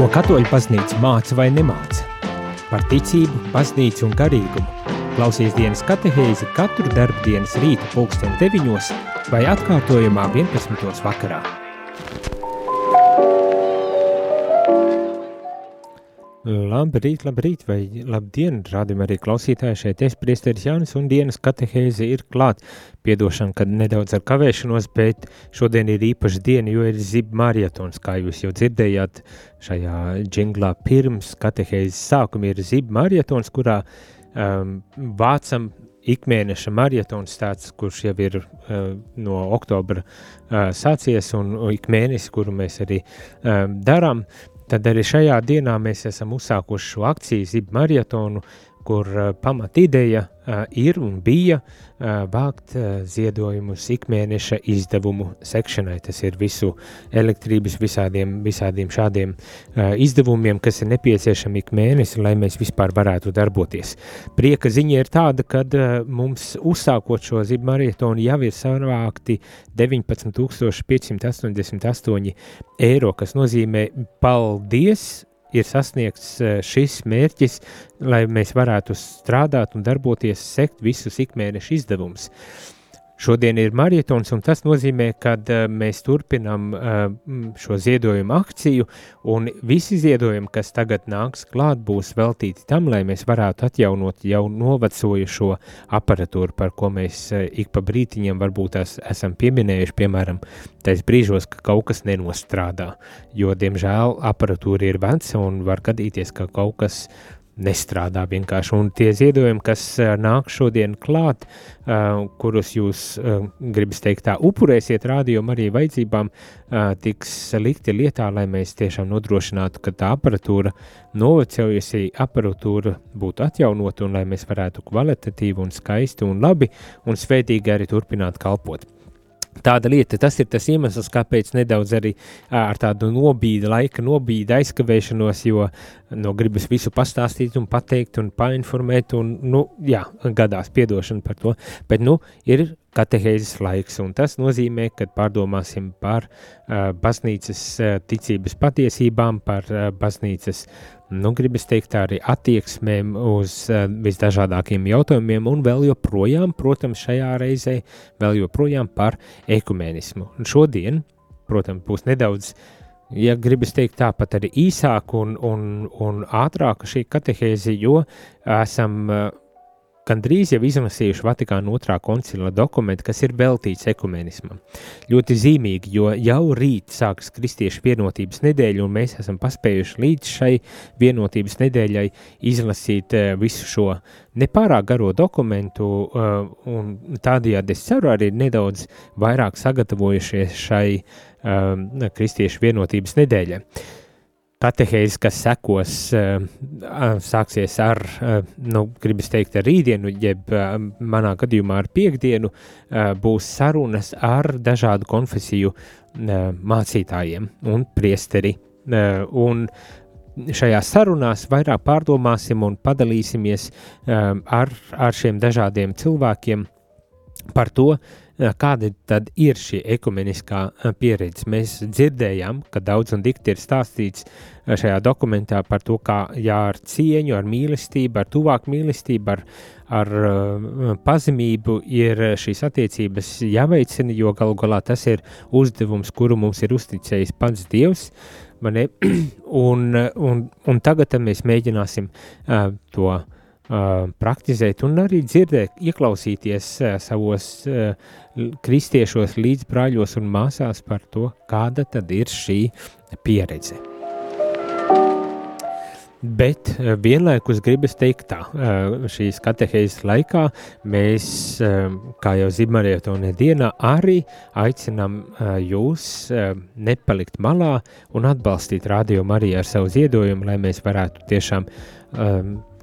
Ko katoļu baznīca māca vai nemāca? Par ticību, baznīcu un garīgumu. Klausies dienas katehēzi katru darbu dienas rīta pulksten 9 vai atkārtojumā 11. vakarā. Labrīt, labrīt, vai labdien, rādījumā arī klausītāji šeit es, priesteris Jānis, un dienas katehēze ir klāt. Piedošana, kad nedaudz ar kavēšanos, bet šodien ir īpaša diena, jo ir zib marietons, kā jūs jau dzirdējāt šajā džinglā pirms katehēzes sākuma ir zib marietons, kurā um, vācam ikmēneša marietons tāds, kurš jau ir uh, no oktobra uh, sācies un ik mēnesi, kuru mēs arī um, darām, Tad arī šajā dienā mēs esam uzsākuši šo akciju Zib maratonu, kur uh, pamat ideja uh, ir un bija uh, vākt ziedojumus ikmēneša izdevumu sekšanai. Tas ir visu elektrības visādiem, visādiem šādiem izdevumiem, kas ir nepieciešami ik mēnesi, lai mēs vispār varētu darboties. Prieka ziņa ir tāda, ka mums uzsākot šo Zib maratonu jau ir savākti 19,588 eiro, kas nozīmē paldies ir sasniegts eh, šis mērķis, lai mēs varētu strādāt un darboties, sekt visus ikmēneša izdevumus. Šodien ir marietons, un tas nozīmē, ka uh, mēs turpinām uh, šo ziedojumu akciju, un visi ziedojumi, kas tagad nāks klāt, būs veltīti tam, lai mēs varētu atjaunot jau novecojušo aparatūru, par ko mēs uh, ik pa brītiņam varbūt tās esam pieminējuši, piemēram, tais brīžos, ka kaut kas nenostrādā, jo, diemžēl, aparatūra ir veca un var gadīties, ka kaut kas nestrādā vienkārši. Un tie ziedojumi, kas uh, nāk šodien klāt, uh, kurus jūs, uh, gribas teikt, tā upurēsiet rādījumu arī vajadzībām, tiks likti lietā, lai mēs tiešām nodrošinātu, ka tā aparatūra, novecojusi aparatūra būtu atjaunota un lai mēs varētu kvalitatīvi un skaisti un labi un svētīgi arī turpināt kalpot. Tāda lieta, tas ir tas iemesls, kāpēc nedaudz arī ar tādu nobīdi, laika nobīdi aizkavēšanos, jo nu, gribas visu pastāstīt un pateikt un painformēt, un, nu, jā, gadās piedošana par to, bet, nu, ir katehēzes laiks, un tas nozīmē, ka pārdomāsim par uh, baznīcas uh, ticības patiesībām, par uh, baznīcas nu, gribas teikt, arī attieksmēm uz uh, visdažādākiem jautājumiem, un vēl joprojām, protams, šajā reizē vēl joprojām par ekumenismu. Un šodien, protams, būs nedaudz, ja gribas teikt, tāpat arī īsāk un, un, un ātrāk šī katehēze, jo esam uh, gandrīz jau izlasījuši Vatikāna otrā koncila dokumentu, kas ir veltīts ekumenismam. Ļoti zīmīgi, jo jau rīt sākas Kristiešu vienotības nedēļa, un mēs esam paspējuši līdz šai vienotības nedēļai izlasīt uh, visu šo nepārāk garo dokumentu, uh, un tādējādi es ceru arī nedaudz vairāk sagatavojušies šai uh, Kristiešu vienotības nedēļai. Katehēzi, kas sekos, sāksies ar, nu, gribas teikt, ar rītdienu, jeb manā gadījumā ar piekdienu, būs sarunas ar dažādu konfesiju mācītājiem un priesteri. Un šajās sarunās vairāk pārdomāsim un padalīsimies ar, ar šiem dažādiem cilvēkiem par to, Kāda tad ir šī ekumeniskā pieredze? Mēs dzirdējām, ka daudz un dikti ir stāstīts šajā dokumentā par to, kā jā, ar cieņu, ar mīlestību, ar tuvāku mīlestību, ar, ar pazemību ir šīs attiecības jāveicina, jo galu galā tas ir uzdevums, kuru mums ir uzticējis pats Dievs. un, un, un tagad mēs mēģināsim uh, to uh, praktizēt un arī dzirdēt, ieklausīties savos kristiešos līdzbrāļos un māsās par to, kāda tad ir šī pieredze. Bet vienlaikus gribas teikt tā, šīs katehēzes laikā mēs, kā jau Zimarietonē dienā, arī aicinām jūs nepalikt malā un atbalstīt radio arī ar savu ziedojumu, lai mēs varētu tiešām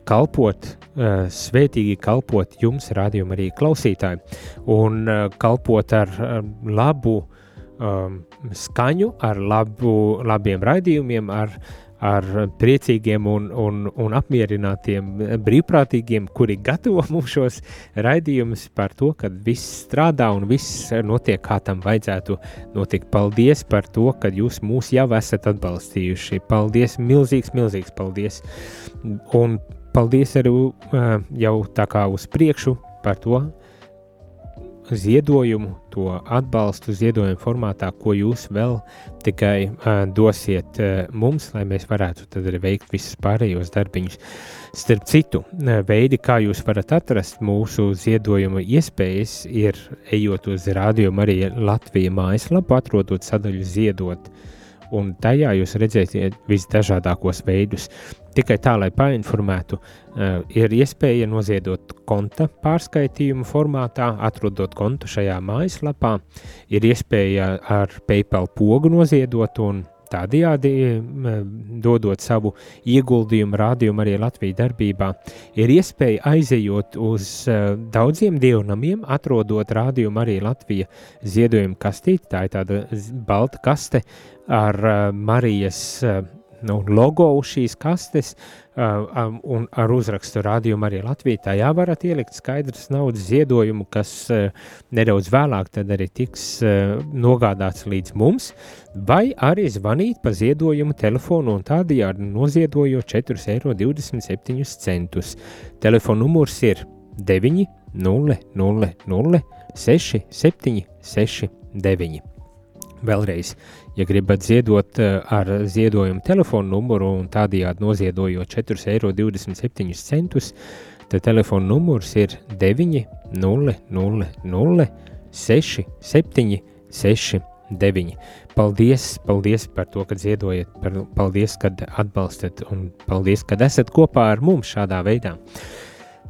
kalpot, uh, svētīgi kalpot jums, rādījuma arī klausītāji, un uh, kalpot ar uh, labu um, skaņu, ar labu, labiem raidījumiem, ar, ar priecīgiem un, un, un apmierinātiem brīvprātīgiem, kuri gatavo mums šos raidījumus par to, ka viss strādā un viss notiek kā tam vajadzētu notikt. Paldies par to, ka jūs mūs jau esat atbalstījuši. Paldies, milzīgs, milzīgs paldies! Un paldies arī jau tā kā uz priekšu par to, ziedojumu, to atbalstu ziedojumu formātā, ko jūs vēl tikai uh, dosiet uh, mums, lai mēs varētu tad arī veikt visus pārējos darbiņus. Starp citu, uh, veidi, kā jūs varat atrast mūsu ziedojuma iespējas, ir ejot uz Radio Marija Latvija mājaslapu, atrodot sadaļu ziedot, un tajā jūs redzēsiet visdažādākos veidus. Tikai tā, lai painformētu, uh, ir iespēja noziedot konta pārskaitījumu formātā, atrodot kontu šajā mājaslapā, ir iespēja ar PayPal pogu noziedot un tādējādi dodot savu ieguldījumu rādījumu arī Latvijas darbībā, ir iespēja aizejot uz uh, daudziem dievnamiem, atrodot rādījumu arī Latvijas ziedojumu kastīti, tā ir tāda balta kaste ar uh, Marijas uh, nu, logo uz šīs kastes um, un ar uzrakstu rādījumu arī Latvijā. Tajā varat ielikt skaidrs naudas ziedojumu, kas nedaudz vēlāk tad arī tiks nogādāts līdz mums, vai arī zvanīt pa ziedojumu telefonu un tādējādi noziedojot 4,27 eiro. Telefona numurs ir 9 0 0 0 6 7 6 9. Vēlreiz, ja gribat ziedot eh, ar ziedojumu telefonu numuru un tādējādi noziedojot 4,27 eiro, tad telefona numurs ir 9 0 0 0 6 7 6 9. Paldies, paldies par to, ka ziedojat, par, paldies, ka atbalstat un paldies, ka esat kopā ar mums šādā veidā.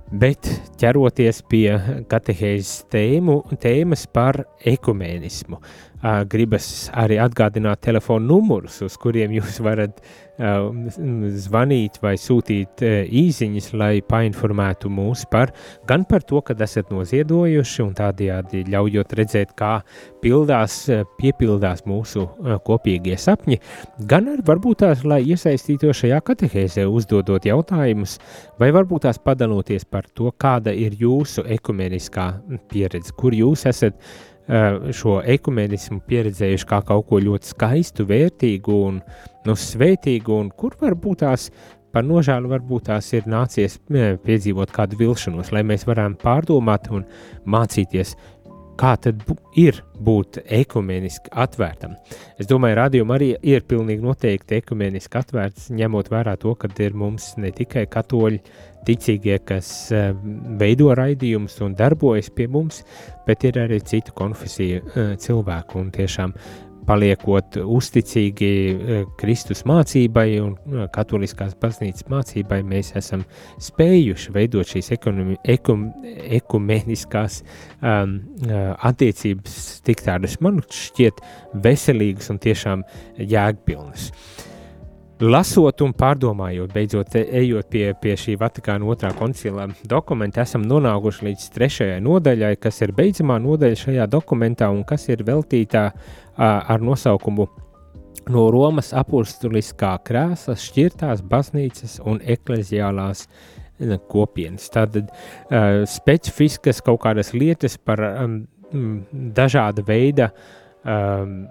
Bet ķeroties pie katehēzes tēmu, tēmas par ekumēnismu, gribas arī atgādināt telefonu numurus, uz kuriem jūs varat zvanīt vai sūtīt īsiņas, lai painformētu mūs par gan par to, kad esat noziedojuši un tādējādi ļaujot redzēt, kā pildās, piepildās mūsu kopīgie sapņi, gan arī varbūt tās, lai iesaistītos šajā katehēzē, uzdodot jautājumus, vai varbūt tās padaloties par to, kāda ir jūsu ekumeniskā pieredze, kur jūs esat šo ekumenismu pieredzējuši kā kaut ko ļoti skaistu, vērtīgu un nu, svētīgu, un kur varbūt tās par nožēlu varbūt tās ir nācies piedzīvot kādu vilšanos, lai mēs varam pārdomāt un mācīties, kā tad ir būt ekumeniski atvērtam. Es domāju, radījuma arī ir pilnīgi noteikti ekumeniski atvērts, ņemot vērā to, ka ir mums ne tikai katoļi ticīgie, kas eh, veido raidījumus un darbojas pie mums, bet ir arī citu konfesiju eh, cilvēku un tiešām paliekot uzticīgi eh, Kristus mācībai un katoliskās baznīcas mācībai, mēs esam spējuši veidot šīs ekonomi, ekum, ekumeniskās um, attiecības tik tādas, man šķiet, veselīgas un tiešām jēgpilnas. Uh, Lasot un pārdomājot, beidzot ejot pie, pie šī Vatikāna otrā koncila dokumenta, esam nonākuši līdz trešajai nodaļai, kas ir beidzamā nodaļa šajā dokumentā un kas ir veltītā ar nosaukumu No Romas apustuliskā krēsla šķirtās baznīcas un ekleziālās kopienas. Tātad uh, specifiskas kaut kādas lietas par um, dažāda veida um,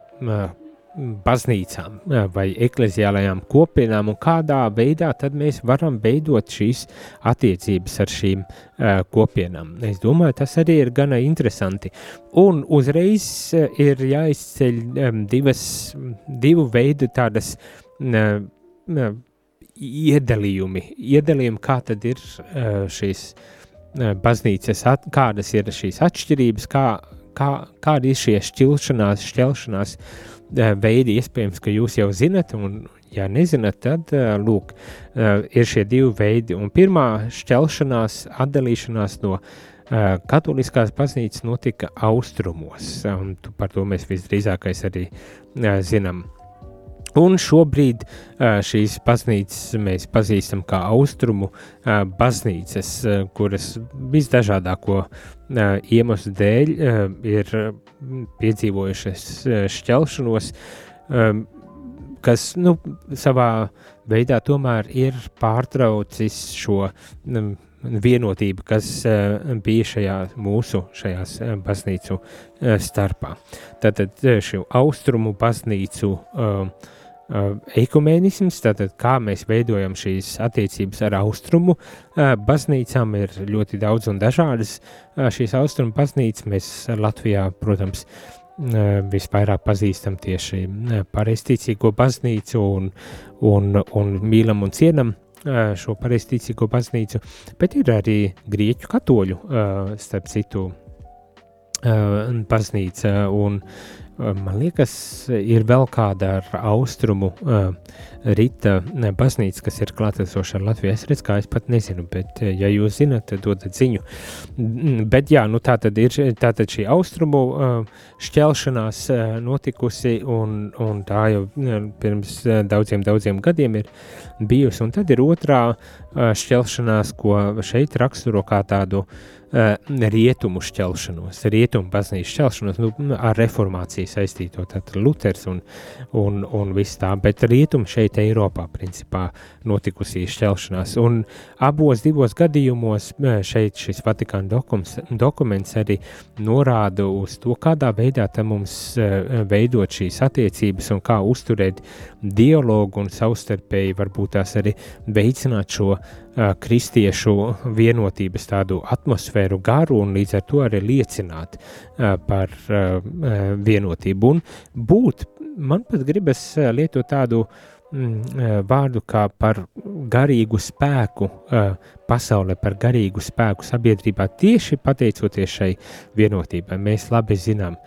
baznīcām vai ekleziālajām kopienām un kādā veidā tad mēs varam veidot šīs attiecības ar šīm uh, kopienām. Es domāju, tas arī ir gana interesanti. Un uzreiz ir jāizceļ um, divas, divu veidu tādas uh, uh, iedalījumi, iedalījumi, kā tad ir uh, šīs baznīcas, at, kādas ir šīs atšķirības, kā, kā, kāda ir šie šķilšanās, šķelšanās uh, veidi, iespējams, ka jūs jau zinat, un, ja nezināt, tad eh, lūk, eh, ir šie divi veidi. Un pirmā šķelšanās, atdalīšanās no katoliskās baznīcas notika austrumos, un par to mēs visdrīzākais arī zinām. Un šobrīd šīs baznīcas mēs pazīstam kā austrumu baznīcas, kuras visdažādāko iemeslu dēļ ir piedzīvojušas šķelšanos. kas nu, savā veidā tomēr ir pārtraucis šo um, vienotību, kas bija šajā mūsu šajās baznīcu starpā. Tātad šo austrumu baznīcu uh, ekumēnisms, tātad kā mēs veidojam šīs attiecības ar austrumu baznīcām, ir ļoti daudz un dažādas. Šīs austrumu baznīcas mēs Latvijā, protams, visvairāk pazīstam tieši pareizticīgo baznīcu un, un, un mīlam un cienam šo pareizticīgo baznīcu, bet ir arī grieķu katoļu, starp citu, baznīca un Man liekas, ir vēl kāda ar austrumu uh, rīta baznīca, kas ir klātesoša ar Latviju. Es redzu, kā es pat nezinu, bet, ja jūs zinat, tad dodat ziņu. Bet, jā, nu tā tad ir tā tad šī austrumu uh, šķelšanās uh, notikusi, un, un tā jau pirms daudziem, daudziem gadiem ir bijusi. Un tad ir otrā uh, šķelšanās, ko šeit raksturo kā tādu uh, Eh, rietumu šķelšanos, rietumu baznīcas šķelšanos, nu, ar reformāciju saistīto, tad Luters un, un, un viss tā, bet rietumu šeit Eiropā principā notikusī šķelšanās, un abos divos gadījumos šeit šis Vatikāna dokuments, dokuments arī norāda uz to, kādā veidā te mums veidot šīs attiecības un kā uzturēt dialogu un savstarpēji varbūt tās arī veicināt šo uh, kristiešu vienotības tādu atmosfēru garu un līdz ar to arī liecināt par vienotību un būt, man pat gribas lietot tādu mm, vārdu kā par garīgu spēku pasaulē, par garīgu spēku sabiedrībā tieši pateicoties šai vienotībai. Mēs labi zinām,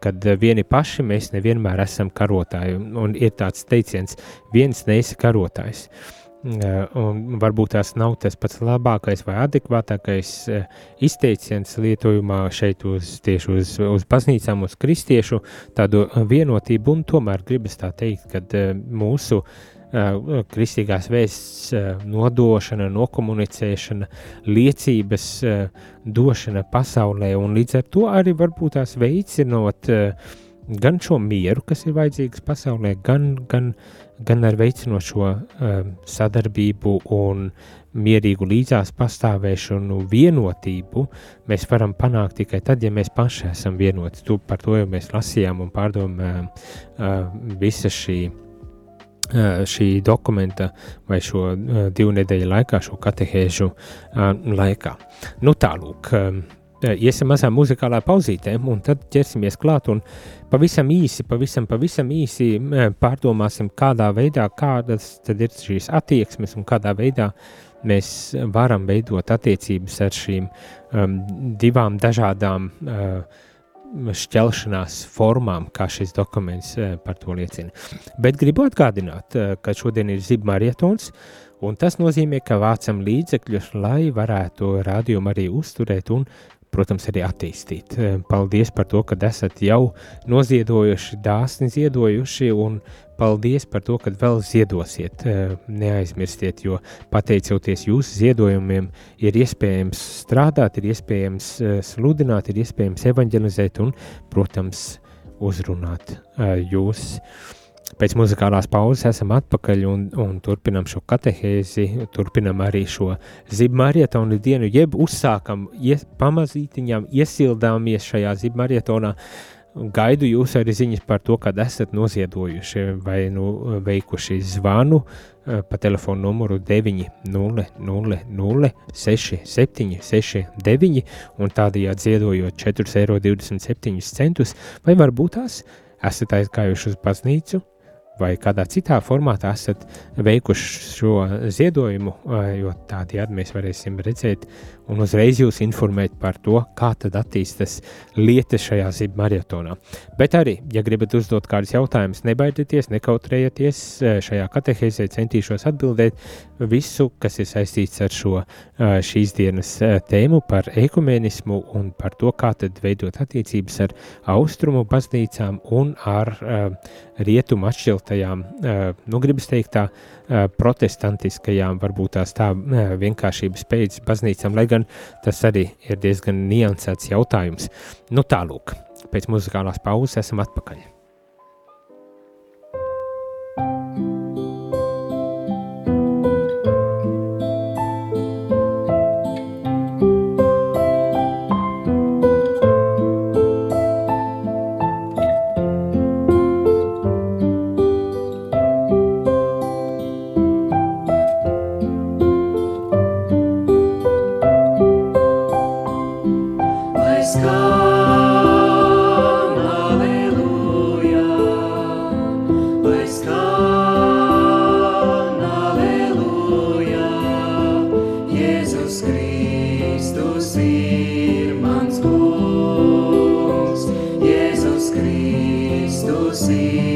kad vieni paši mēs nevienmēr esam karotāji, un ir tāds teiciens, viens neesi karotājs. Uh, Un varbūt tās nav tas pats labākais vai adekvātākais izteiciens lietojumā šeit uz, tieši uz, uz baznīcām, uz kristiešu tādu vienotību, un tomēr gribas tā teikt, ka mūsu kristīgās vēsts nodošana, nokomunicēšana, liecības došana pasaulē, un līdz ar to arī varbūt tās veicinot gan šo mieru, kas ir vajadzīgs pasaulē, gan, gan uh, gan ar veicinošo um, sadarbību un mierīgu līdzās pastāvēšanu, vienotību, mēs varam panākt tikai tad, ja mēs paši esam vienoti. Tu, par to jau mēs lasījām un pārdomājām uh, visa šī, uh, šī dokumenta vai šo divu nedēļu laikā, šo katehēžu laikā. Nu tālūk, um, iesim mazā muzikālā pauzītē, un tad ķersimies klāt un pavisam īsi, pavisam, pavisam īsi pārdomāsim, kādā veidā, kādas tad ir šīs attieksmes un kādā veidā mēs varam veidot attiecības ar šīm um, divām dažādām uh, šķelšanās formām, kā šis dokuments uh, par to liecina. Bet gribu atgādināt, uh, ka šodien ir zibmarietons, un tas nozīmē, ka vācam līdzekļus, lai varētu rādījumu arī uzturēt un protams, arī attīstīt. Eh, paldies par to, ka esat jau noziedojuši, dāsni ziedojuši, un paldies par to, ka vēl ziedosiet. Eh, neaizmirstiet, jo pateicoties jūsu ziedojumiem, ir iespējams strādāt, ir iespējams eh, sludināt, ir iespējams evanģelizēt un, protams, uzrunāt jūs. Pēc muzikālās pauzes esam atpakaļ un, un turpinam šo katehēzi, turpinam arī šo zibmarietonu dienu, jeb uzsākam, ies, pamazītiņām iesildāmies šajā zibmarietonā. Gaidu jūs arī ziņas par to, kad esat noziedojuši vai nu veikuši zvanu eh, pa telefonu numuru 900 67 69 un tādējādi ziedojot 4,27 eiro, vai varbūt tās esat aizgājuši uz baznīcu, vai kādā citā formātā esat veikuši šo ziedojumu, jo tādējādi mēs varēsim redzēt un uzreiz jūs informēt par to, kā tad attīstas lietas šajā zibu maratonā. Bet arī, ja gribat uzdot kādus jautājumus, nebaidieties, nekautrējieties, šajā katehēzē centīšos atbildēt visu, kas ir saistīts ar šo šīs dienas tēmu par ekumenismu un par to, kā tad veidot attiecības ar austrumu baznīcām un ar rietumu atšķiltajām, nu gribas teikt tā, protestantiskajām, varbūt tās tā vienkāršības pēc baznīcām, lai gan tas arī ir diezgan niansēts jautājums. Nu tālūk, pēc muzikālās pauzes esam atpakaļ. Kristus ir.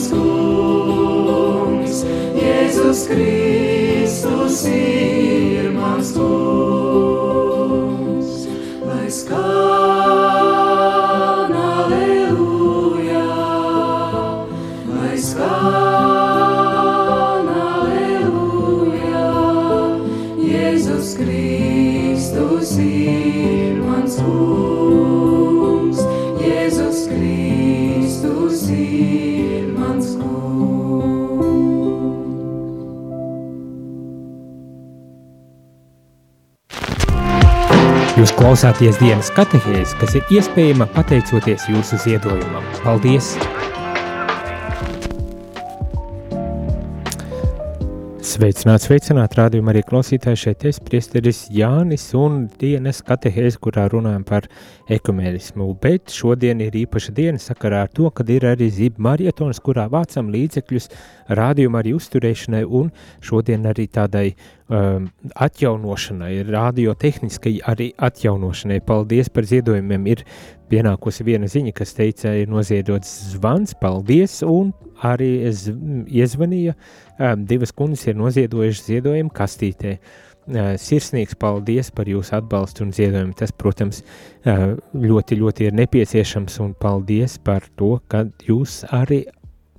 Kungs, Jēzus Kristus klausāties dienas katehēs, kas ir iespējama pateicoties jūsu ziedojumam. Paldies! Sveicināt, sveicināt, rādījumā arī klausītāji. Šeit es, priesteris Jānis un dienas katehēs, kurā runājam par ekumēnismu, bet šodien ir īpaša diena sakarā ar to, kad ir arī zība marietons, kurā vācam līdzekļus rādījuma arī uzturēšanai un šodien arī tādai um, atjaunošanai, radiotehniskai arī atjaunošanai. Paldies par ziedojumiem, ir pienākusi viena ziņa, kas teica, ir noziedots zvans, paldies, un arī iezvanīja, divas kundas ir noziedojušas ziedojumu kastītē. Sirsnīgs paldies par jūsu atbalstu un ziedojumu. Tas, protams, ļoti, ļoti ir nepieciešams un paldies par to, ka jūs arī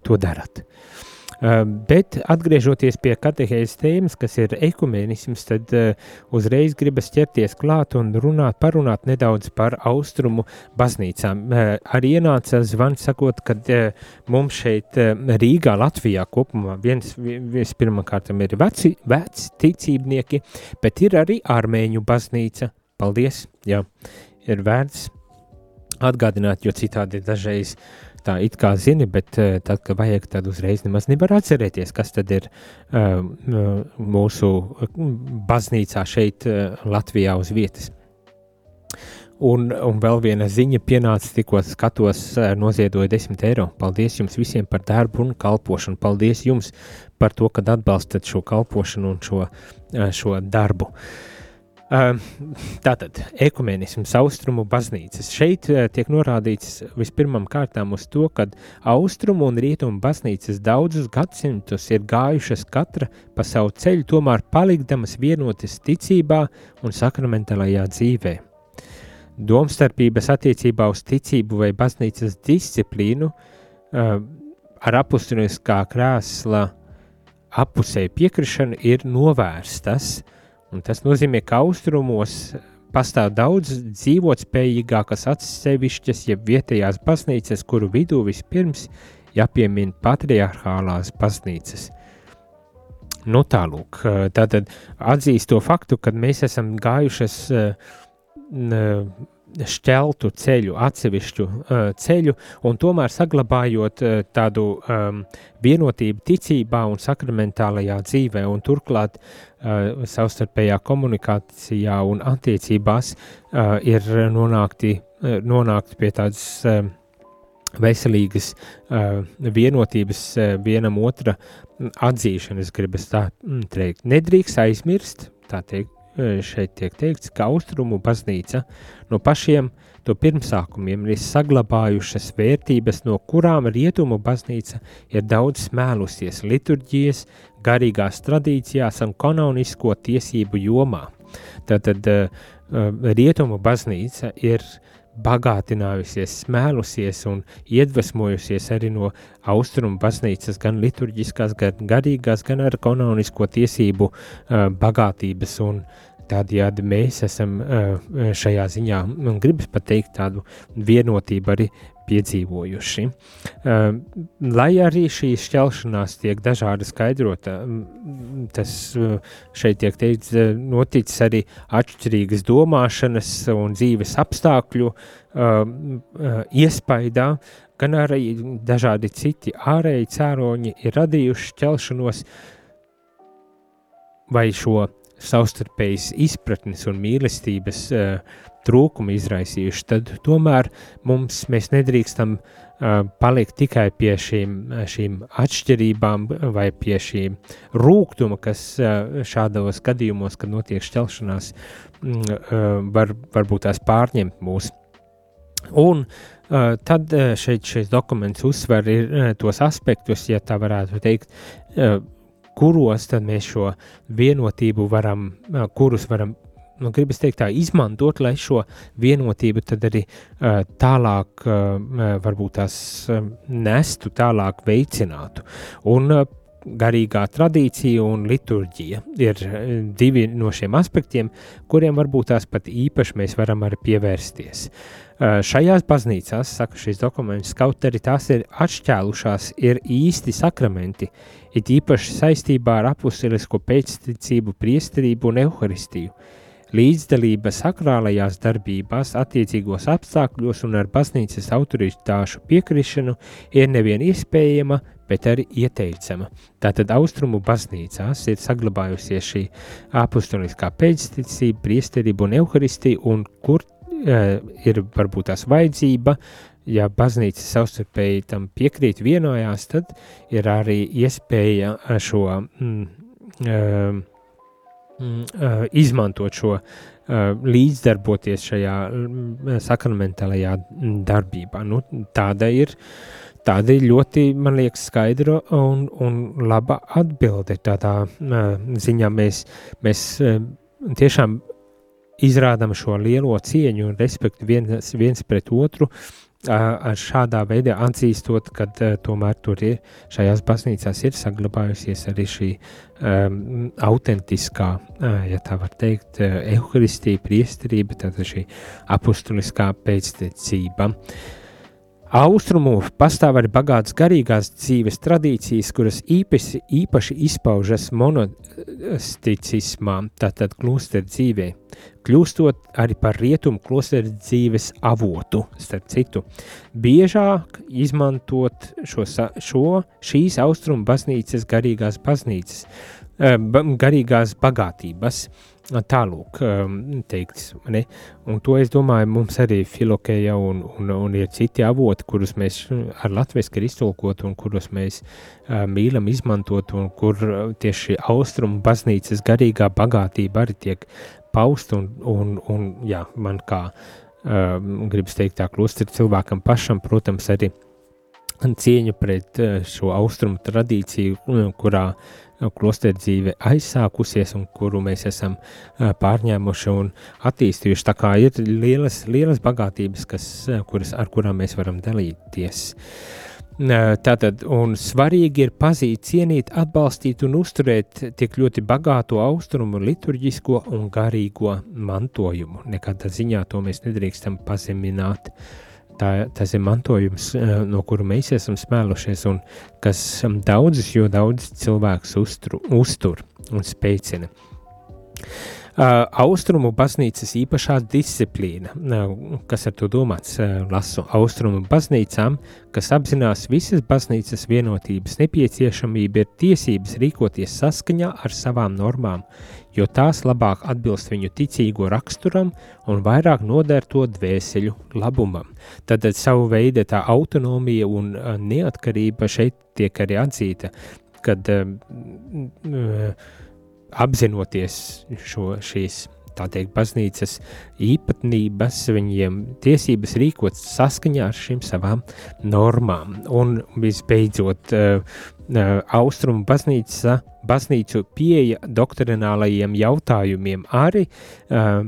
to darat. Uh, Bet atgriežoties pie katehēzes tēmas, kas ir ekumenisms, tad uh, uzreiz gribas ķerties klāt un runāt, parunāt nedaudz par austrumu baznīcām. Uh, Arī ienāca zvans sakot, ka uh, mums šeit uh, Rīgā, Latvijā kopumā viens, vispirmkārt ir veci, veci ticībnieki, bet ir arī armēņu baznīca. Paldies, jā, ir vērts atgādināt, jo citādi dažreiz tā it kā zini, bet uh, tad, kad vajag, tad uzreiz nemaz nevar atcerēties, kas tad ir uh, mūsu baznīcā šeit uh, Latvijā uz vietas. Un, un vēl viena ziņa pienāca, tikko skatos, noziedoja 10 eiro. Paldies jums visiem par darbu un kalpošanu. Paldies jums par to, ka atbalstat šo kalpošanu un šo, šo darbu. Tātad, ekumenisms, austrumu baznīcas. Šeit tiek norādīts vispirmām kārtām uz to, ka austrumu un rietumu baznīcas daudzus gadsimtus ir gājušas katra pa savu ceļu, tomēr palikdamas vienotas ticībā un sakramentālajā dzīvē. Domstarpības attiecībā uz ticību vai baznīcas disciplīnu ar apustuliskā krēsla apusēju piekrišanu ir novērstas, un tas nozīmē, ka austrumos pastāv daudz dzīvotspējīgākas atsevišķas, jeb vietējās baznīcas, kuru vidū vispirms jāpiemina patriarchālās baznīcas. Nu tālūk, tātad atzīst to faktu, ka mēs esam gājušas šķeltu ceļu, atsevišķu uh, ceļu, un tomēr saglabājot uh, tādu um, vienotību ticībā un sakramentālajā dzīvē, un turklāt uh, savstarpējā komunikācijā un attiecībās uh, ir nonākti, uh, nonākti pie tādas uh, veselīgas uh, vienotības, uh, vienam otra atzīšanas, gribas tā teikt. Nedrīkst aizmirst, tā teikt, šeit tiek teikts, ka austrumu baznīca no pašiem to pirmsākumiem ir saglabājušas vērtības, no kurām rietumu baznīca ir daudz smēlusies liturģijas, garīgās tradīcijās un kanonisko tiesību jomā. Tātad rietumu baznīca ir bagātinājusies, smēlusies un iedvesmojusies arī no austrumu baznīcas, gan liturģiskās, gan garīgās, gan ar kanonisko tiesību uh, bagātības un uh, Tādējādi mēs esam šajā ziņā, man gribas pateikt, tādu vienotību arī piedzīvojuši. Lai arī šī šķelšanās tiek dažādi skaidrota, tas šeit tiek teikts, noticis arī atšķirīgas domāšanas un dzīves apstākļu iespaidā, gan arī dažādi citi ārēji cēloņi ir radījuši šķelšanos vai šo savstarpējas izpratnes un mīlestības uh, trūkumu izraisījuši, tad tomēr mums mēs nedrīkstam uh, palikt tikai pie šīm, šīm atšķirībām vai pie šīm rūgtuma, kas uh, šādos gadījumos, kad notiek šķelšanās, uh, var, varbūt tās pārņemt mūs. Un tad šeit šis dokuments uzsver ir, tos aspektus, ja tā varētu teikt, kuros tad mēs šo vienotību varam, kurus varam, nu, gribas teikt tā, izmantot, lai šo vienotību tad arī tālāk, varbūt tās nestu, tālāk veicinātu. Un garīgā tradīcija un liturģija ir divi no šiem aspektiem, kuriem varbūt tās pat īpaši mēs varam arī pievērsties. Šajās baznīcās, saka šis dokuments, kaut arī tās ir atšķēlušās, ir īsti sakramenti, it īpaši saistībā ar apustilisko pēcticību, priesterību un evaharistiju. Līdzdalība sakrālajās darbībās, attiecīgos apstākļos un ar baznīcas autoritāšu piekrišanu ir nevien iespējama, bet arī ieteicama. Tātad austrumu baznīcās ir saglabājusies šī apustoliskā pēcticība, priesterība un evaharistija, un kur uh, ir varbūt tās vajadzība, ja baznīca savstarpēji tam piekrīt, vienojās, tad ir arī iespēja šo mm, mm, mm, izmantot šo līdzdarboties šajā mm, sakramentālajā darbībā. Nu, tāda ir. Tāda ir ļoti, man liekas, skaidra un, un laba atbilde. Tādā uh, ziņā mēs, mēs tiešām izrādām šo lielo cieņu un respektu viens, viens pret otru, uh, ar šādā veidā atzīstot, ka uh, tomēr tur ir šajās baznīcās ir saglabājusies arī šī um, autentiskā, uh, ja tā var teikt, evaharistija, priesterība, tātad šī apustuliskā pēctecība. Uh, Austrumu pastāv arī bagātas garīgās dzīves tradīcijas, kuras īpaši, īpaši izpaužas monosticismā, tātad klosteru dzīvē, kļūstot arī par rietumu klosteru dzīves avotu, starp citu. Biežāk izmantot šo, šo šīs austrumu baznīcas garīgās baznīcas, eh, garīgās bagātības, tālūk um, teikts. Ne? Un to es domāju, mums arī filokēja un, un, un ir citi avoti, kurus mēs ar latviešu ir iztulkot un kurus mēs uh, mīlam izmantot un kur uh, tieši austrumu baznīcas garīgā bagātība arī tiek paust un, un, un jā, man kā uh, gribas teikt tā klustri cilvēkam pašam, protams, arī cieņu pret uh, šo austrumu tradīciju, kurā uh, klosteru dzīve aizsākusies un kuru mēs esam pārņēmuši un attīstījuši. Tā kā ir lielas, lielas bagātības, kas, kuras, ar kurām mēs varam dalīties. Tātad, un svarīgi ir pazīt, cienīt, atbalstīt un uzturēt tik ļoti bagāto austrumu, liturģisko un garīgo mantojumu. Nekādā ziņā to mēs nedrīkstam pazemināt. Uh, Tā, tas ir mantojums, eh, no kura mēs esam smēlušies, un kas um, daudzus, jo daudz cilvēkus uztur, uztur un spēcina. Uh, austrumu baznīcas īpašā disciplīna, uh, kas ar to domāts, uh, lasu austrumu baznīcām, kas apzinās visas baznīcas vienotības nepieciešamību, ir tiesības rīkoties saskaņā ar savām normām, jo tās labāk atbilst viņu ticīgo raksturam un vairāk noder to dvēseļu labumam. Tad savu veidu tā autonomija un neatkarība šeit tiek arī atzīta, kad apzinoties šo, šīs tā teikt, baznīcas īpatnības, viņiem tiesības rīkot saskaņā ar šīm savām normām. Un visbeidzot, austrumu baznīca, baznīcu pieeja doktrinālajiem jautājumiem arī uh,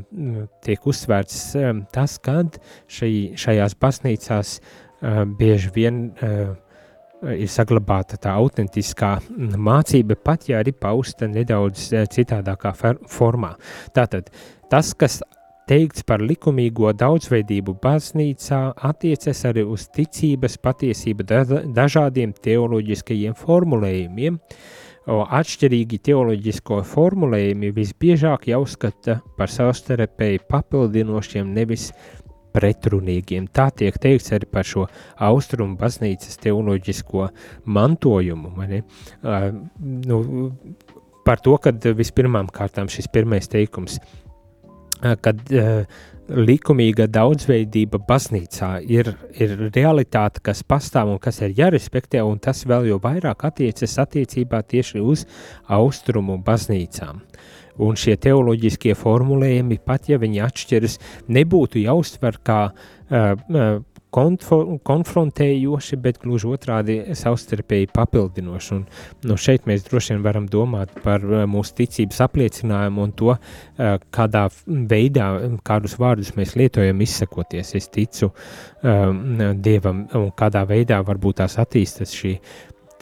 tiek uzsvērts tas, kad šai, šajās baznīcās bieži vien uh, ir saglabāta tā autentiskā mācība, pat ja arī pausta nedaudz citādākā formā. Tātad tas, kas teikts par likumīgo daudzveidību baznīcā attiecas arī uz ticības patiesību dažādiem teoloģiskajiem formulējumiem. Atšķirīgi teoloģisko formulējumi visbiežāk jāuzskata par savstarpēji papildinošiem, nevis pretrunīgiem. Tā tiek teikts arī par šo austrumu baznīcas teoloģisko mantojumu. Uh, nu, par to, ka vispirmām kārtām šis pirmais teikums – kad uh, likumīga daudzveidība baznīcā ir, ir realitāte, kas pastāv un kas ir jārespektē, un tas vēl jau vairāk attiecas attiecībā tieši uz austrumu baznīcām. Un šie teoloģiskie formulējumi, pat ja viņi atšķiras, nebūtu jāuztver kā uh, konfrontējoši, bet gluži otrādi savstarpēji papildinoši. Un, nu, šeit mēs droši vien varam domāt par mūsu ticības apliecinājumu un to, kādā veidā, kādus vārdus mēs lietojam izsakoties. Es ticu um, Dievam un kādā veidā varbūt tās attīstas šī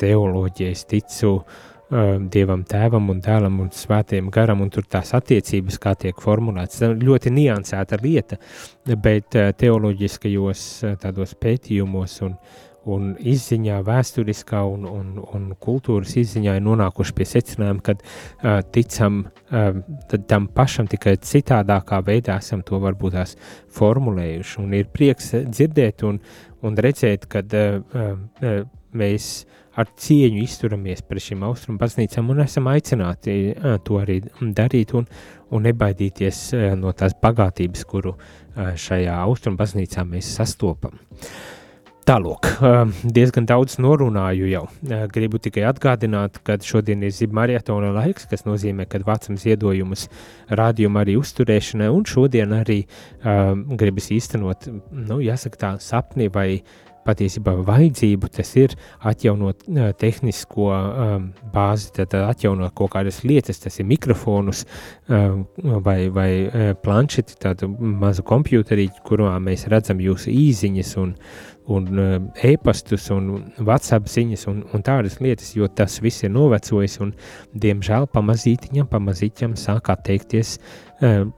teoloģija, es ticu uh, Dievam, Tēvam un Dēlam un Svētajam garam, un tur tās attiecības, kā tiek formulētas. Ļoti niansēta lieta, bet teoloģiskajos tādos pētījumos un, un izziņā, vēsturiskā un, un, un kultūras izziņā ir nonākuši pie secinājuma, ka uh, ticam uh, tam pašam tikai citādākā veidā esam to varbūt tās formulējuši. Un ir prieks dzirdēt un, un redzēt, ka uh, uh, mēs ar cieņu izturamies pret šīm austrumu baznīcām un esam aicināti to arī darīt un, un nebaidīties no tās bagātības, kuru šajā austrumu baznīcā mēs sastopam. Tālāk, diezgan daudz norunāju jau. Gribu tikai atgādināt, ka šodien ir zibmarietona laiks, kas nozīmē, ka vācam ziedojumus rādījuma arī uzturēšanai, un šodien arī um, gribas īstenot, nu, jāsaka tā, sapni vai uh, patiesībā vajadzību, tas ir atjaunot uh, tehnisko um, bāzi, tad atjaunot kaut kādas lietas, tas ir mikrofonus um, vai, vai uh, planšeti, tādu mazu kompjuterīti, kurā mēs redzam jūsu īziņas un, un uh, e-pastus un WhatsApp ziņas un, un tādas lietas, jo tas viss ir novecojis un, diemžēl, pamazītiņam, pamazītiņam sāk atteikties uh,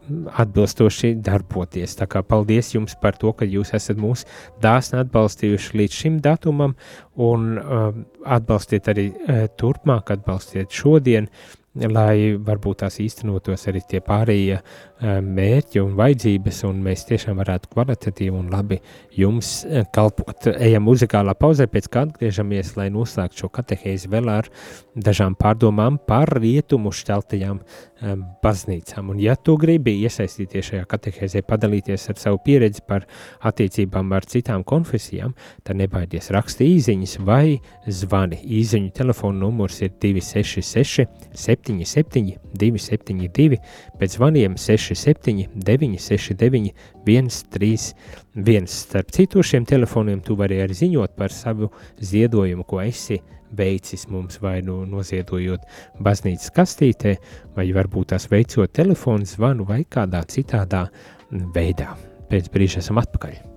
atbilstoši darboties. Tā kā paldies jums par to, ka jūs esat mūs dāsni atbalstījuši līdz šim datumam un uh, atbalstiet arī turpmāk, atbalstiet šodien, lai varbūt tās īstenotos arī tie pārējie mērķi un vajadzības, un mēs tiešām varētu kvalitatīvi un labi jums uh, kalpot. Ejam muzikālā pauzē, pēc kā atgriežamies, lai noslēgtu šo katehēzi vēl ar dažām pārdomām par rietumu šķeltajām um, baznīcām. Un ja tu gribi iesaistīties šajā katehēzē, padalīties ar savu pieredzi par attiecībām ar citām konfesijām, tad nebaidies raksti īziņas vai zvani. Īziņu telefona numurs ir 266 77 272, pēc zvaniem 67 969 131. Starp citu šiem telefoniem tu vari arī ziņot par savu ziedojumu, ko esi veicis mums vai nu noziedojot baznīcas kastītē, vai varbūt tās veicot telefonu zvanu vai kādā citādā veidā. Pēc brīža esam atpakaļ.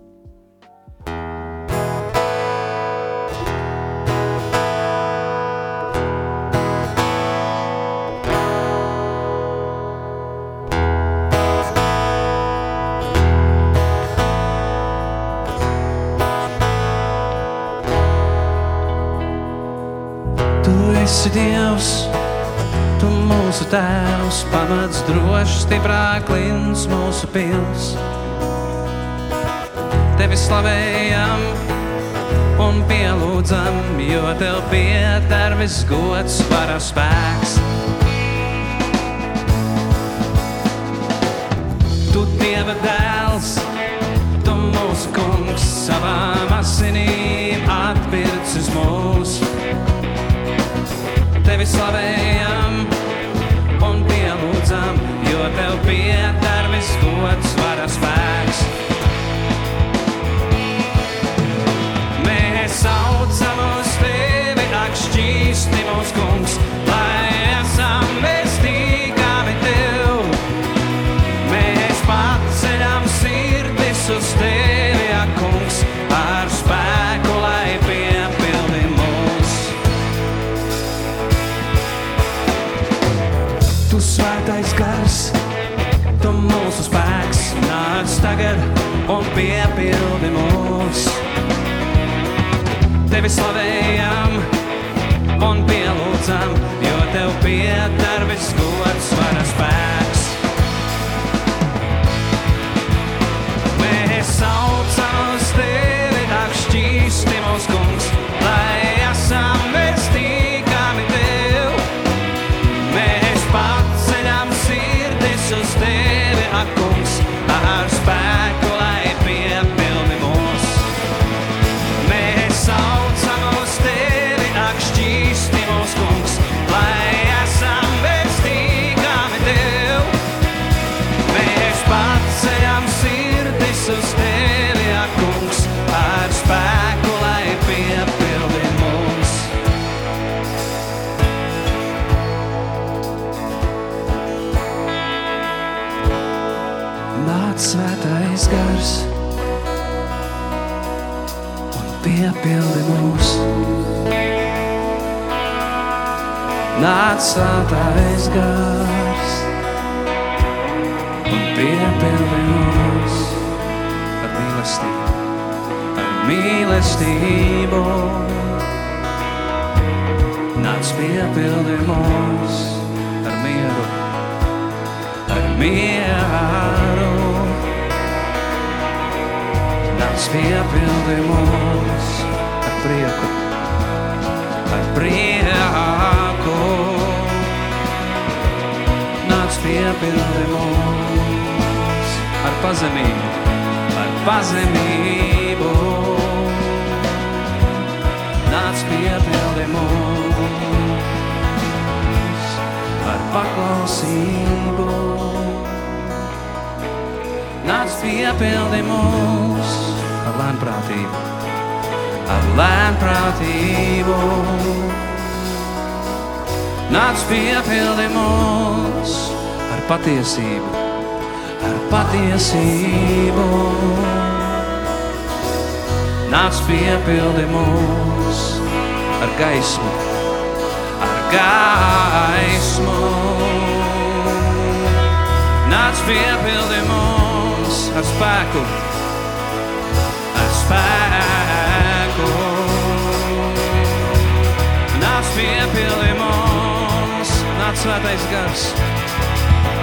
Tēvs, pamats drošs, stiprāk klins mūsu pils. Tevi slavējam un pielūdzam, jo tev pieder viss gods, varas spēks. Tu Dieva dēls, tu mūsu kungs, savām asinīm atpircis mūsu tevi slavējam lūdzam, jo tev pieder viss gods, vara spēks. Mēs saucam uz tevi, ak, šķīsti mūsu kungs, lai esam vestīgami tev. Mēs paceļam sirdis uz tevi. tevi slavējam un pielūdzam. svētais gars un piepildi mūs ar mīlestību, ar mīlestību. Nāc piepildi mūs ar mieru, ar mieru. Nāc piepildi mūs ar prieku, ar prieku. piepildījums ar pazemību, ar pazemību. Nāc piepildījums ar paklausību. Nāc piepildījums ar lēnprātību, ar lēnprātību. Nāc piepildījums patiesību, ar patiesību. Nāc piepildi mūs ar gaismu, ar gaismu. Nāc piepildi mūs ar spēku, ar spēku. Nāc piepildi mūs, nāc svētais gars.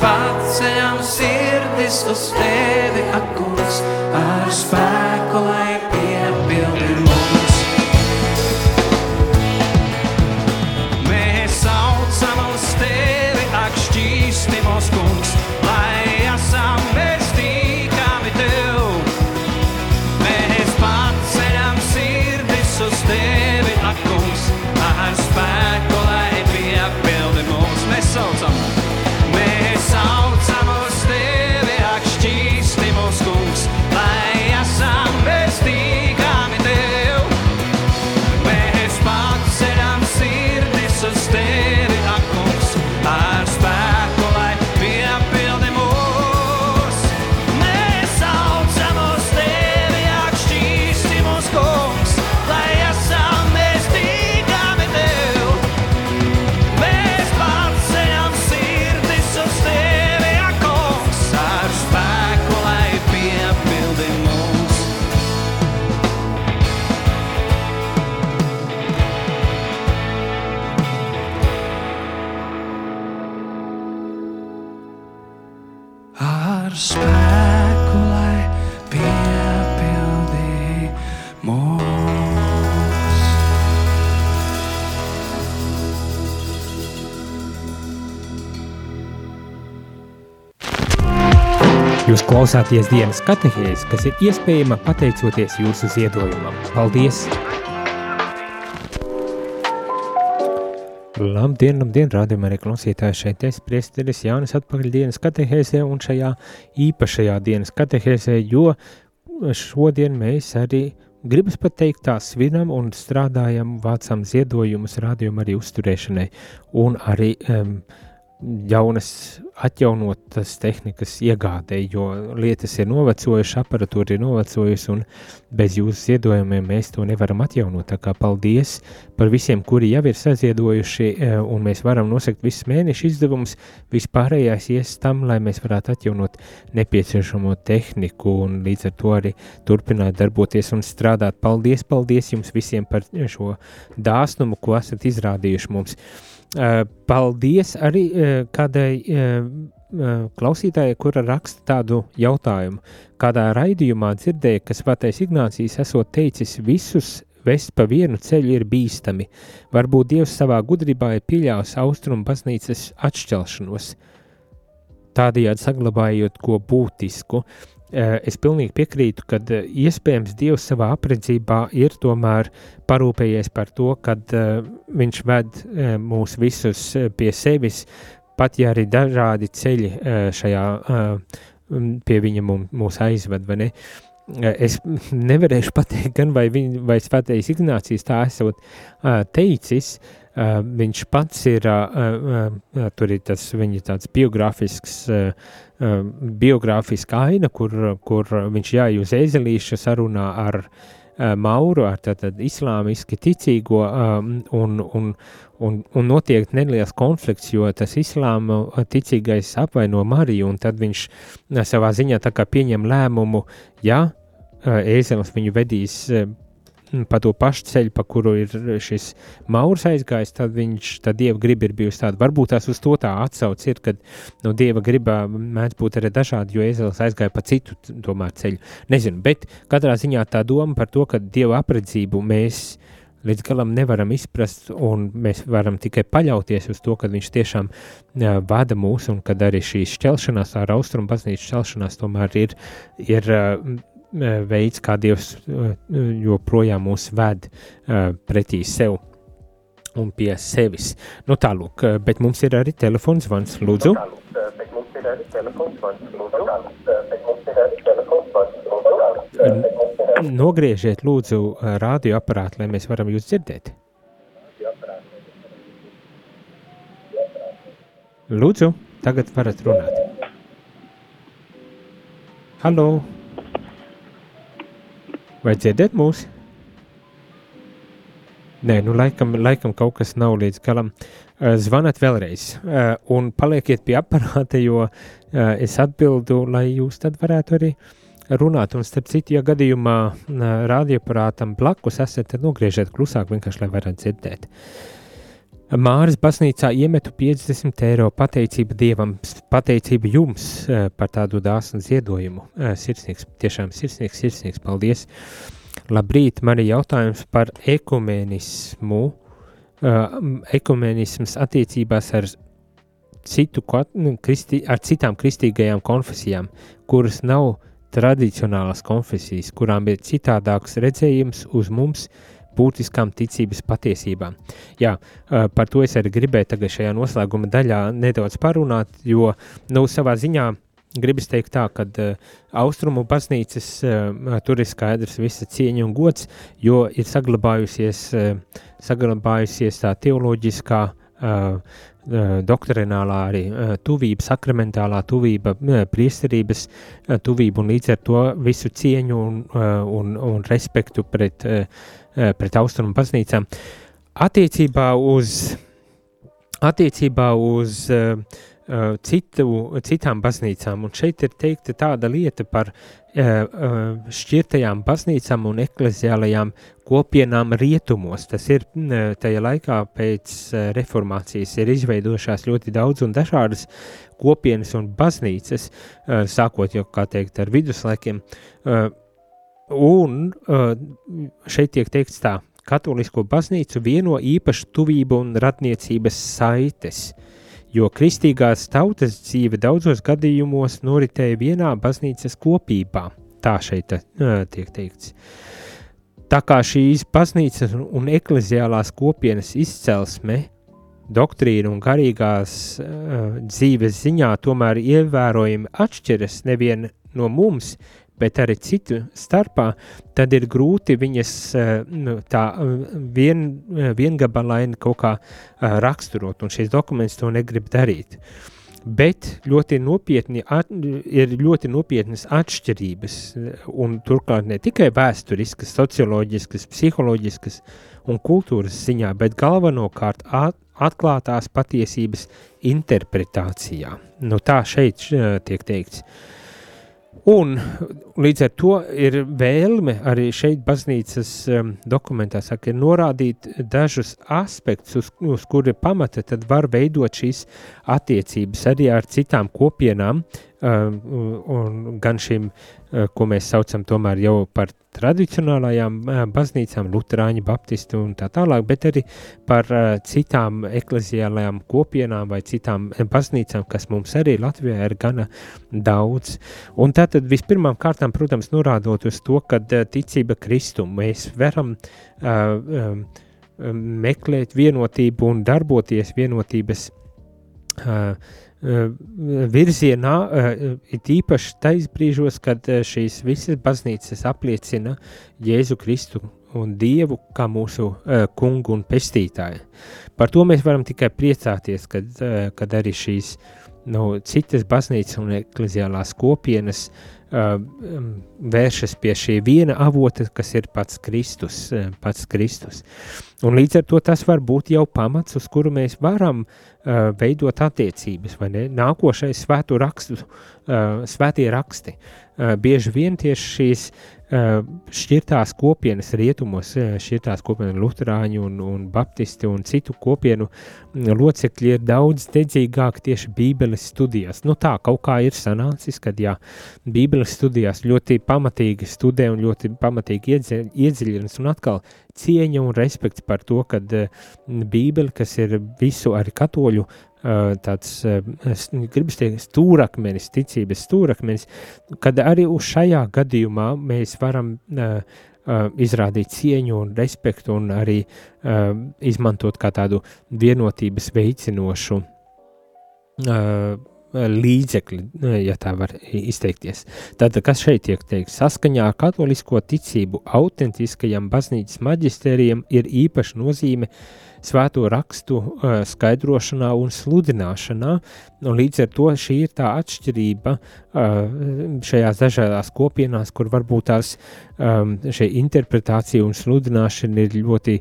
paceļam sirdis uz tevi, akungs, ar spēku, lai spēku, lai piepildītu mūs. Jūs klausāties dienas katehēs, kas ir iespējama pateicoties jūsu ziedojumam. Paldies! Labdien, labdien, rādījumā arī klausītāji. Šeit es priesteris Jānis atpakaļ dienas katehēsē un šajā īpašajā dienas katehēsē, jo šodien mēs arī gribas pateikt tā svinam un strādājam, vācam ziedojumus rādījumu arī uzturēšanai un arī um, jaunas, atjaunotas tehnikas iegādē, jo lietas ir novecojušas, aparatūra ir novecojusi, un bez jūsu ziedojumiem mēs to nevaram atjaunot. Tā kā paldies par visiem, kuri jau ir saziedojuši, e, un mēs varam nosakt visus mēnešu izdevumus. Vispārējais ies tam, lai mēs varētu atjaunot nepieciešamo tehniku, un līdz ar to arī turpināt darboties un strādāt. Paldies, paldies jums visiem par šo dāsnumu, ko esat izrādījuši mums. Eh, paldies arī eh, kādai eh, klausītājai, kura raksta tādu jautājumu. Kādā raidījumā dzirdēja, ka Svētais Ignācijas esot teicis visus vest pa vienu ceļu ir bīstami. Varbūt Dievs savā gudrībā ir pieļāvis austrumu baznīcas atšķelšanos, tādējādi saglabājot ko būtisku. Eh, es pilnīgi piekrītu, ka eh, iespējams Dievs savā apredzībā ir tomēr parūpējies par to, ka uh, viņš ved uh, mūs visus pie sevis, pat ja arī dažādi ceļi uh, šajā uh, pie viņa mūs aizved, vai ne? Es nevarēšu pateikt, gan vai, viņ, vai Svētais Ignācijas tā esot uh, teicis, uh, Uh, viņš pats ir, uh, uh, tur ir tas viņa tāds biogrāfisks, biogrāfiska aina, kur, kur viņš jāj uz ezelīša sarunā ar Mauru, ar tātad islāmiski ticīgo, um, un, un, un, un notiek neliels konflikts, jo tas islāma ticīgais apvaino Mariju, un tad viņš savā ziņā tā kā pieņem lēmumu, ja ēzelis viņu vedīs pa to pašu ceļu, pa kuru ir šis maurs aizgājis, tad viņš, tad dieva griba ir bijusi tāda. Varbūt tās uz to tā atsauc ir, kad no dieva gribā mēdz būt arī dažādi, jo Ēzelis aizgāja pa citu tomēr ceļu. Nezinu, bet katrā ziņā tā doma par to, ka dieva apredzību mēs līdz galam nevaram izprast, un mēs varam tikai paļauties uz to, ka viņš tiešām uh, vada mūs, un kad arī šī šķelšanās, ar austrumu baznīcas šķelšanās tomēr ir, ir uh, veids, kā Dievs joprojām mūs ved pretī sev un pie sevis. Nu, tālūk, bet mums ir arī telefons zvans, lūdzu. Nogriežiet, lūdzu, radioaparātu, lai mēs varam jūs dzirdēt. Lūdzu, tagad varat runāt. Halo! Vai dzirdat mūs? Nē, nu laikam, laikam kaut kas nav līdz galam. Uh, zvanat vēlreiz uh, un palieciet pie aparāta, jo uh, es atbildu, lai jūs tad varētu arī runāt. Un starp citu, ja gadījumā radioaparātam blakus esat, tad nogriežiet klusāk vienkārši, lai varētu dzirdēt. Uh, Māris baznīcā iemetu 50 eiro pateicību Dievam, pateicību jums eh, par tādu dāsnu ziedojumu. Eh, sirsnīgs, tiešām sirsnīgs, sirsnīgs, paldies. Labrīt, man ir jautājums par ekumenismu. Eh, ekumenisms attiecībās ar, citu, nu, kristi, ar citām kristīgajām konfesijām, kuras nav tradicionālas konfesijas, kurām ir citādāks redzējums uz mums, uh, būtiskām ticības patiesībām. Jā, par to es arī gribēju tagad šajā noslēguma daļā nedaudz parunāt, jo, nu, savā ziņā gribas teikt tā, ka uh, austrumu baznīcas uh, tur ir skaidrs visa cieņa un gods, jo ir saglabājusies, uh, saglabājusies tā teoloģiskā uh, doktrinālā arī tuvība, sakramentālā tuvība, priesterības tuvība un līdz ar to visu cieņu un, un, un respektu pret pret austrumu baznīcām. Attiecībā uz, attiecībā uz uh, citu, citām baznīcām, un šeit ir teikta tāda lieta par uh, šķirtajām baznīcām un ekleziālajām kopienām rietumos. Tas ir tajā laikā pēc reformācijas ir izveidojušās ļoti daudz un dažādas kopienas un baznīcas, sākot jau, kā teikt, ar viduslaikiem, Un šeit tiek teikts tā, katolisko baznīcu vieno īpašu tuvību un ratniecības saites, jo kristīgās tautas dzīve daudzos gadījumos noritēja vienā baznīcas kopībā. Tā šeit uh, tiek teikts. Tā kā šīs baznīcas un ekleziālās kopienas izcelsme, doktrīna un garīgās uh, dzīves ziņā tomēr ievērojami atšķiras nevien no mums, bet arī citu starpā, tad ir grūti viņas nu, tā vien, viengabalaini kaut kā raksturot, un šis dokuments to negrib darīt. Bet ļoti nopietni at, ir ļoti nopietnas atšķirības, un turklāt ne tikai vēsturiskas, socioloģiskas, psiholoģiskas un kultūras ziņā, bet galvenokārt at, atklātās patiesības interpretācijā. Nu, tā šeit tiek teikts. Un līdz ar to ir vēlme arī šeit baznīcas um, dokumentā saka, ir norādīt dažus aspektus, uz, uz kuri pamata tad var veidot šīs attiecības arī ar citām kopienām, um, un gan šīm Eh, ko mēs saucam tomēr jau par tradicionālajām eh, baznīcām, luterāņu, baptistu un tā tālāk, bet arī par eh, citām ekleziālajām kopienām vai citām baznīcām, kas mums arī Latvijā ir gana daudz. Un tātad vispirmām kārtām, protams, norādot uz to, ka ticība Kristumu mēs varam uh, um, meklēt vienotību un darboties vienotības uh, Eh, virzienā, eh, it īpaši tais brīžos, kad eh, šīs visas baznīcas apliecina Jēzu Kristu un Dievu kā mūsu kungu un pestītāju. Par to mēs varam tikai priecāties, kad, kad arī šīs nu, citas baznīcas un ekleziālās kopienas uh, vēršas pie šī viena avota, kas ir pats Kristus, pats Kristus. Un līdz ar to tas var būt jau pamats, uz kuru mēs varam uh, veidot attiecības? Nākošais svēto rakstu, uh, svētie raksti. Uh, bieži vien tieši šīs uh, šķirtās kopienas rietumos, šķirtās kopienas luterāņu un, un baptisti un citu kopienu locekļi ir daudz dedzīgāki tieši bībeles studijās. Nu tā, kaut kā ir sanācis, kad jā, bībeles studijās ļoti pamatīgi studē un ļoti pamatīgi iedziļinas un atkal cieņa un respekts par to, ka Bībele, kas ir visu arī katoļu tāds, gribas teikt, stūrakmenis, ticības stūrakmenis, kad arī uz šajā gadījumā mēs varam izrādīt cieņu un respektu un arī izmantot kā tādu vienotības veicinošu līdzekļi, ja tā var izteikties. Tātad, kas šeit tiek teikts? Saskaņā ar katolisko ticību autentiskajam baznīcas maģistērijam ir īpaša nozīme svēto rakstu skaidrošanā un sludināšanā, un līdz ar to šī ir tā atšķirība šajās dažādās kopienās, kur varbūt tās šī interpretācija un sludināšana ir ļoti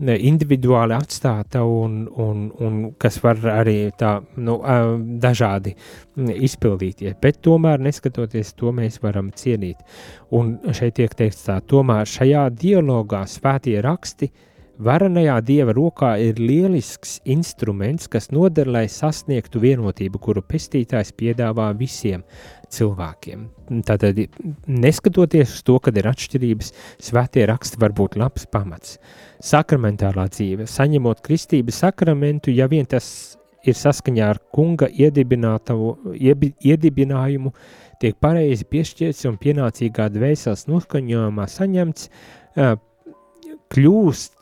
individuāli atstāta un, un, un kas var arī tā nu, dažādi izpildīties. Bet tomēr, neskatoties to, mēs varam cienīt. Un šeit tiek teikts tā, tomēr šajā dialogā svētie raksti varenajā dieva rokā ir lielisks instruments, kas noder, lai sasniegtu vienotību, kuru pestītājs piedāvā visiem cilvēkiem. Tātad, neskatoties uz to, ka ir atšķirības, svētie raksti var būt labs pamats sakramentālā dzīve, saņemot kristības sakramentu, ja vien tas ir saskaņā ar kunga iedibinājumu, tiek pareizi piešķirts un pienācīgā dvēseles noskaņojumā saņemts, kļūst,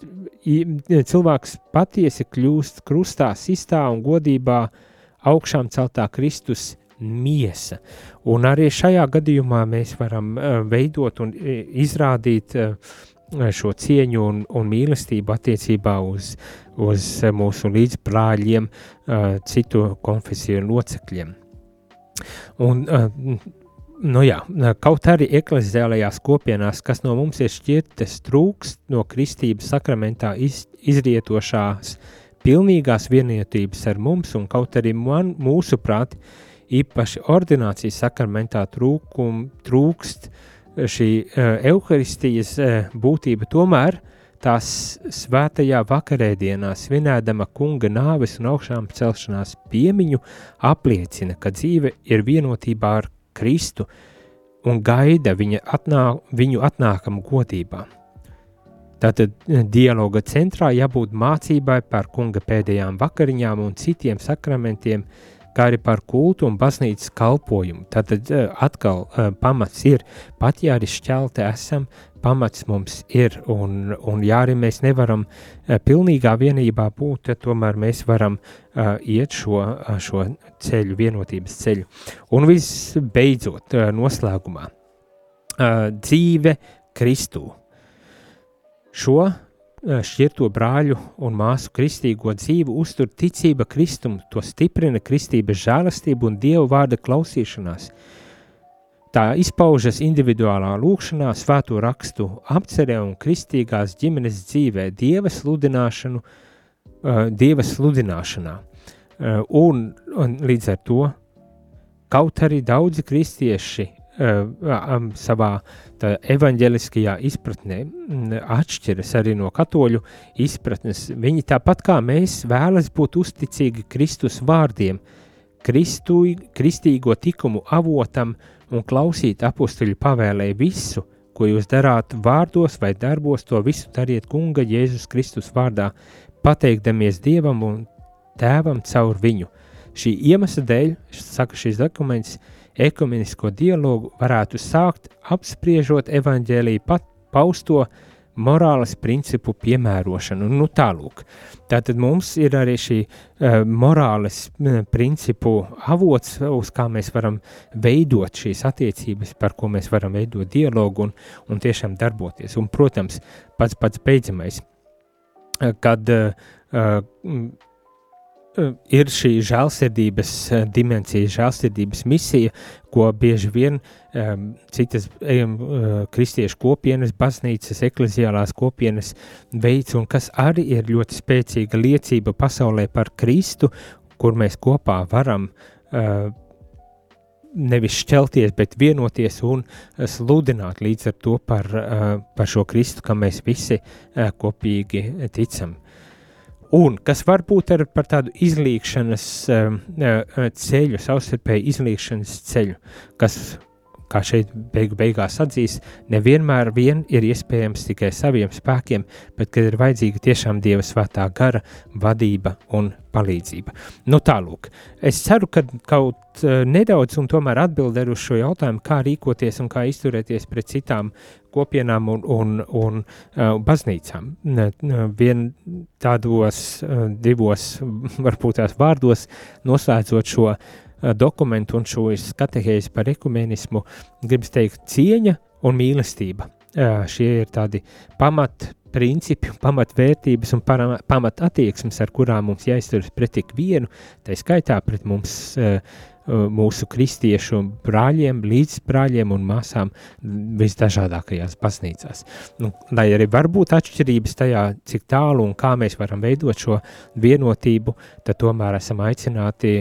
cilvēks patiesi kļūst krustā, sistā un godībā augšām celtā Kristus miesa. Un arī šajā gadījumā mēs varam veidot un izrādīt uh, šo cieņu un, un mīlestību attiecībā uz, uz mūsu līdzbrāļiem, citu konfesiju locekļiem. Un, nu jā, kaut arī ekleziālajās kopienās, kas no mums ir šķirtas, trūkst no kristības sakramentā iz, izrietošās pilnīgās vienotības ar mums, un kaut arī man, mūsu prāti, īpaši ordinācijas sakramentā trūkum, trūkst uh, šī evaharistijas būtība tomēr tās svētajā vakarēdienā svinēdama kunga nāves un augšām celšanās piemiņu apliecina, ka dzīve ir vienotībā ar Kristu un gaida viņa atnā, viņu atnākamu godībā. Tātad dialoga centrā jābūt mācībai par kunga pēdējām vakariņām un citiem sakramentiem, kā arī par kultu un baznīcas kalpojumu. Tātad atkal pamats ir, pat ja arī šķelti esam, pamats mums ir, un, un ja arī mēs nevaram pilnīgā vienībā būt, tad tomēr mēs varam iet šo, šo ceļu, vienotības ceļu. Un visbeidzot, noslēgumā, dzīve Kristū. Šo šķirto brāļu un māsu kristīgo dzīvi uztur ticība Kristum, to stiprina kristības žēlastība un Dievu vārda klausīšanās. Tā izpaužas individuālā lūkšanā, svēto rakstu apcerē un kristīgās ģimenes dzīvē, Dieva sludināšanu, uh, Dieva sludināšanā. Uh, un, un līdz ar to, kaut arī daudzi kristieši savā evaņģeliskajā izpratnē atšķiras arī no katoļu izpratnes. Viņi tāpat kā mēs vēlas būt uzticīgi Kristus vārdiem, Kristu, kristīgo tikumu avotam un klausīt apustuļu pavēlēja visu, ko jūs darāt vārdos vai darbos, to visu dariet kunga Jēzus Kristus vārdā, pateikdamies Dievam un Tēvam caur viņu. Šī iemesla dēļ, saka šis dokuments, ekumenisko dialogu varētu sākt apspriežot evaņģēlīju pat pausto morāles principu piemērošanu. Nu, tālūk. Tātad mums ir arī šī uh, morāles uh, principu avots, uz kā mēs varam veidot šīs attiecības, par ko mēs varam veidot dialogu un, un tiešām darboties. Un, protams, pats pats beidzamais, uh, kad uh, uh, ir šī žēlsirdības dimensija, žēlsirdības misija, ko bieži vien um, citas um, kristiešu kopienas, baznīcas, ekleziālās kopienas veids, un kas arī ir ļoti spēcīga liecība pasaulē par Kristu, kur mēs kopā varam uh, nevis šķelties, bet vienoties un sludināt līdz ar to par, uh, par šo Kristu, kam mēs visi uh, kopīgi ticam. Un kas var būt ar, par tādu izlīkšanas uh, ceļu, savstarpēju izlīkšanas ceļu, kas, kā šeit beigu beigās atzīst, nevienmēr vien ir iespējams tikai saviem spēkiem, bet kad ir vajadzīga tiešām Dieva svētā gara vadība un palīdzība. Nu tālūk, es ceru, ka kaut uh, nedaudz un tomēr atbildēju uz šo jautājumu, kā rīkoties un kā izturēties pret citām kopienām un, un, un uh, baznīcām. Vien tādos uh, divos, varbūt tās vārdos, noslēdzot šo uh, dokumentu un šo skatehēzi par ekumenismu, gribas teikt cieņa un mīlestība. Uh, šie ir tādi pamat principi, pamatvērtības un pamat attieksmes, ar kurām mums jāizturas pret ikvienu, tā skaitā pret mums, uh, mūsu kristiešu brāļiem, līdzbrāļiem un māsām visdažādākajās baznīcās. Nu, lai arī var būt atšķirības tajā, cik tālu un kā mēs varam veidot šo vienotību, tad tomēr esam aicināti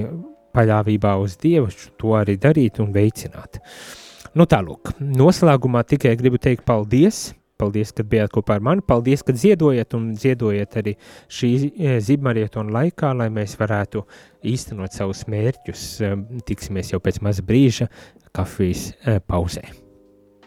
paļāvībā uz Dievu to arī darīt un veicināt. Nu tālūk, noslēgumā tikai gribu teikt paldies Paldies, ka bijāt kopā ar mani. Paldies, ka ziedojat un ziedojat arī šī e, zibmarietona laikā, lai mēs varētu īstenot savus mērķus. E, tiksimies jau pēc maza brīža kafijas e, pauzē.